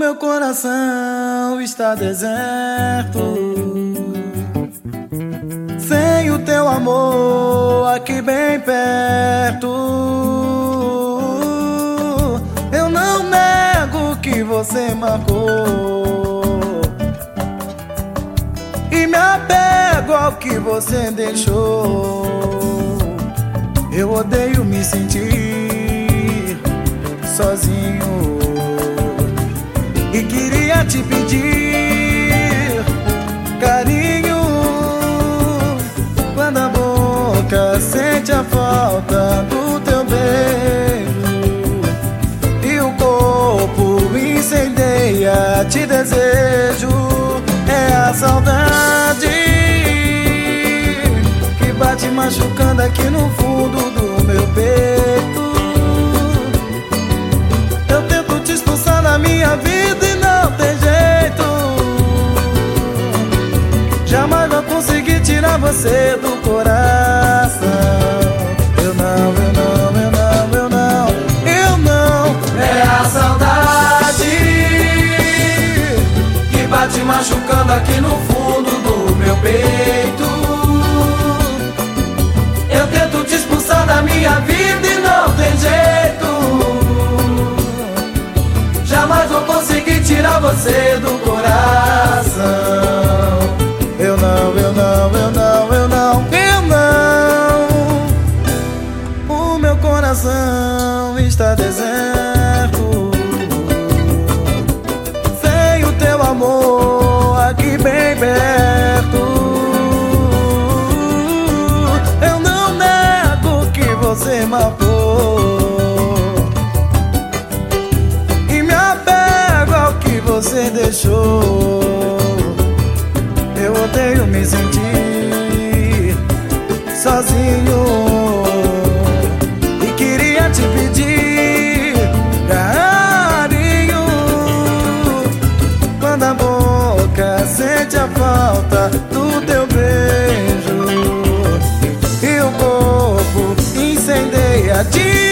meu coração está deserto. Sem o teu amor aqui bem perto. Eu não nego que você marcou. E me apego ao que você deixou. Eu odeio me sentir sozinho. E te pedir carinho. Quando a boca sente a falta do teu beijo E o corpo incendeia, te desejo É a saudade Que bate machucando aqui no fundo do meu peito. Eu tento te expulsar da minha vida tirar você do coração. Eu não, eu não, eu não, eu não, eu não. É a saudade que bate machucando aqui no fundo do meu peito. Eu tento te expulsar da minha vida coração está deserto. Sem o teu amor aqui bem perto. Eu não nego que você matou. E me apego ao que você deixou. Eu odeio me sentir falta do teu beijo. E o corpo incendeia de